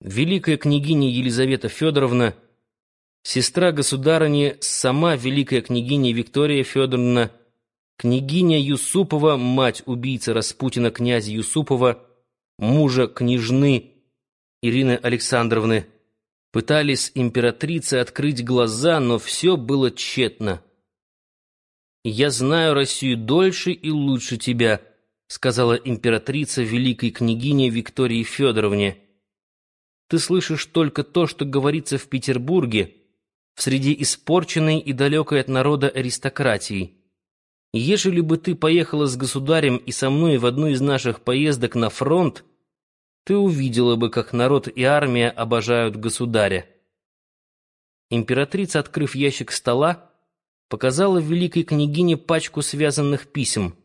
великая княгиня Елизавета Федоровна, сестра государыни, сама великая княгиня Виктория Федоровна, княгиня Юсупова, мать убийцы Распутина князя Юсупова, мужа княжны Ирины Александровны, пытались императрице открыть глаза, но все было тщетно. «Я знаю Россию дольше и лучше тебя», — сказала императрица великой княгине Виктории Федоровне. «Ты слышишь только то, что говорится в Петербурге, в среде испорченной и далекой от народа аристократии. Ежели бы ты поехала с государем и со мной в одну из наших поездок на фронт, ты увидела бы, как народ и армия обожают государя». Императрица, открыв ящик стола, показала великой княгине пачку связанных писем.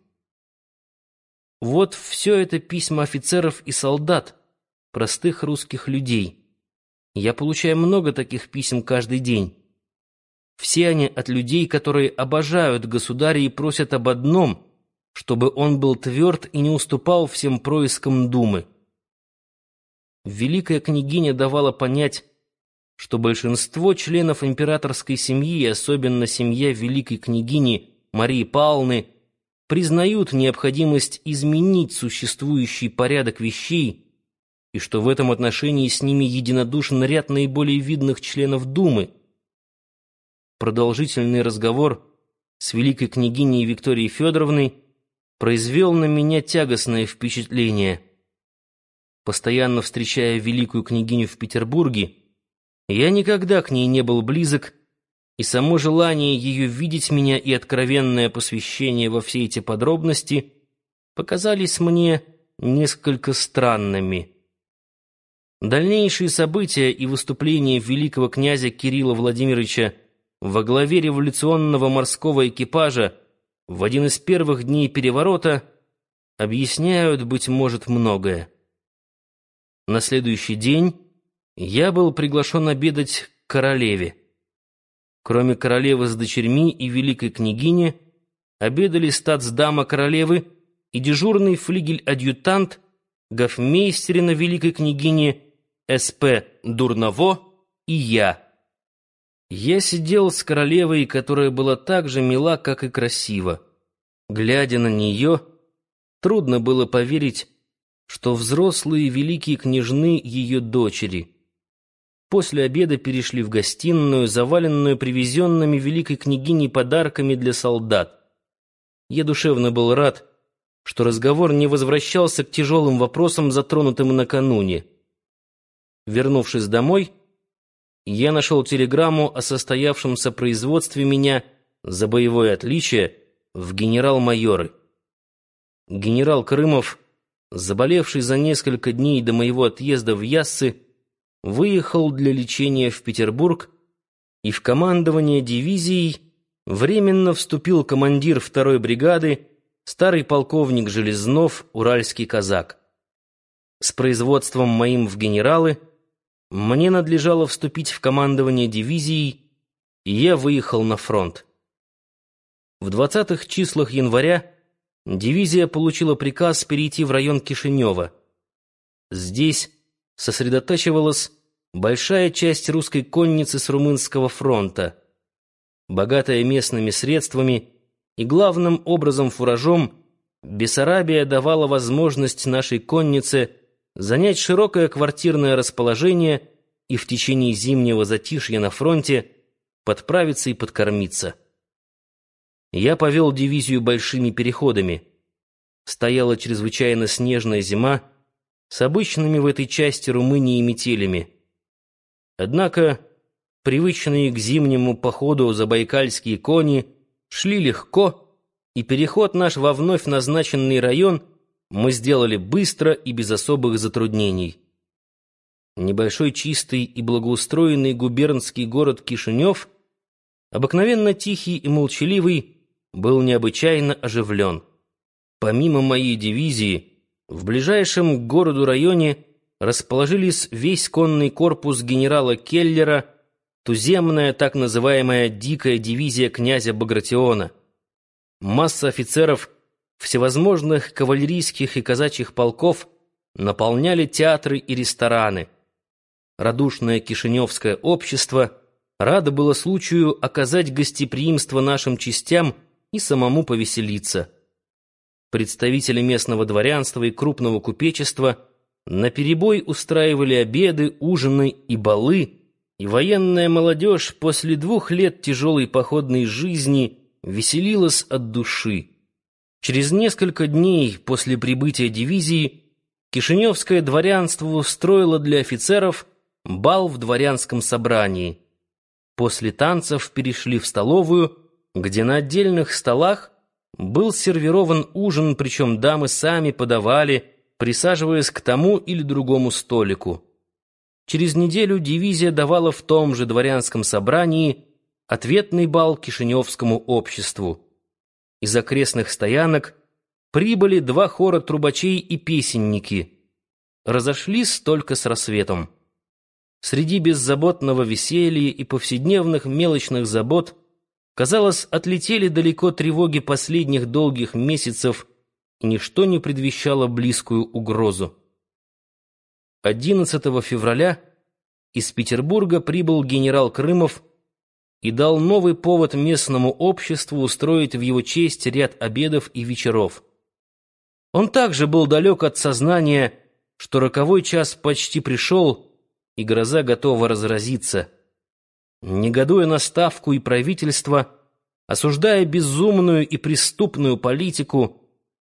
Вот все это письма офицеров и солдат, простых русских людей. Я получаю много таких писем каждый день. Все они от людей, которые обожают государя и просят об одном, чтобы он был тверд и не уступал всем проискам думы. Великая княгиня давала понять, что большинство членов императорской семьи, особенно семья великой княгини Марии Павловны, признают необходимость изменить существующий порядок вещей и что в этом отношении с ними единодушен ряд наиболее видных членов Думы. Продолжительный разговор с великой княгиней Викторией Федоровной произвел на меня тягостное впечатление. Постоянно встречая великую княгиню в Петербурге, я никогда к ней не был близок, и само желание ее видеть меня и откровенное посвящение во все эти подробности показались мне несколько странными. Дальнейшие события и выступления великого князя Кирилла Владимировича во главе революционного морского экипажа в один из первых дней переворота объясняют, быть может, многое. На следующий день я был приглашен обедать к королеве. Кроме королевы с дочерьми и великой княгини, обедали статсдама королевы и дежурный флигель-адъютант гофмейстерина великой княгини С.П. Дурново и я. Я сидел с королевой, которая была так же мила, как и красива. Глядя на нее, трудно было поверить, что взрослые великие княжны ее дочери — После обеда перешли в гостиную, заваленную привезенными великой княгиней подарками для солдат. Я душевно был рад, что разговор не возвращался к тяжелым вопросам, затронутым накануне. Вернувшись домой, я нашел телеграмму о состоявшемся производстве меня за боевое отличие в генерал-майоры. Генерал Крымов, заболевший за несколько дней до моего отъезда в Яссы, выехал для лечения в Петербург, и в командование дивизией временно вступил командир второй бригады, старый полковник Железнов, уральский казак. С производством моим в генералы мне надлежало вступить в командование дивизией, и я выехал на фронт. В 20-х числах января дивизия получила приказ перейти в район Кишинева. Здесь сосредотачивалась большая часть русской конницы с Румынского фронта. Богатая местными средствами и главным образом фуражом, Бессарабия давала возможность нашей коннице занять широкое квартирное расположение и в течение зимнего затишья на фронте подправиться и подкормиться. Я повел дивизию большими переходами. Стояла чрезвычайно снежная зима, с обычными в этой части Румынии метелями. Однако, привычные к зимнему походу забайкальские кони шли легко, и переход наш во вновь назначенный район мы сделали быстро и без особых затруднений. Небольшой чистый и благоустроенный губернский город Кишинев, обыкновенно тихий и молчаливый, был необычайно оживлен. Помимо моей дивизии — в ближайшем к городу районе расположились весь конный корпус генерала Келлера, туземная так называемая «дикая дивизия князя Багратиона», масса офицеров всевозможных кавалерийских и казачьих полков наполняли театры и рестораны. радушное кишиневское общество радо было случаю оказать гостеприимство нашим частям и самому повеселиться. Представители местного дворянства и крупного купечества наперебой устраивали обеды, ужины и балы, и военная молодежь после двух лет тяжелой походной жизни веселилась от души. Через несколько дней после прибытия дивизии Кишиневское дворянство устроило для офицеров бал в дворянском собрании. После танцев перешли в столовую, где на отдельных столах был сервирован ужин, причем дамы сами подавали, присаживаясь к тому или другому столику. Через неделю дивизия давала в том же дворянском собрании ответный бал Кишиневскому обществу. Из окрестных стоянок прибыли два хора трубачей и песенники. Разошлись только с рассветом. Среди беззаботного веселья и повседневных мелочных забот, казалось, отлетели далеко тревоги последних долгих месяцев, и ничто не предвещало близкую угрозу. 11 февраля из Петербурга прибыл генерал Крымов и дал новый повод местному обществу устроить в его честь ряд обедов и вечеров. Он также был далек от сознания, что роковой час почти пришел, и гроза готова разразиться. Негодуя на ставку и правительство, осуждая безумную и преступную политику,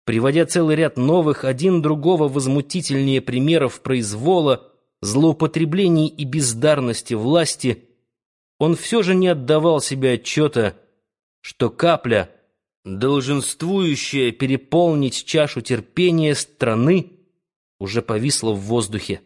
приводя целый ряд новых, один другого возмутительнее примеров произвола, злоупотреблений и бездарности власти, он все же не отдавал себе отчета, что капля, долженствующая переполнить чашу терпения страны, уже повисла в воздухе.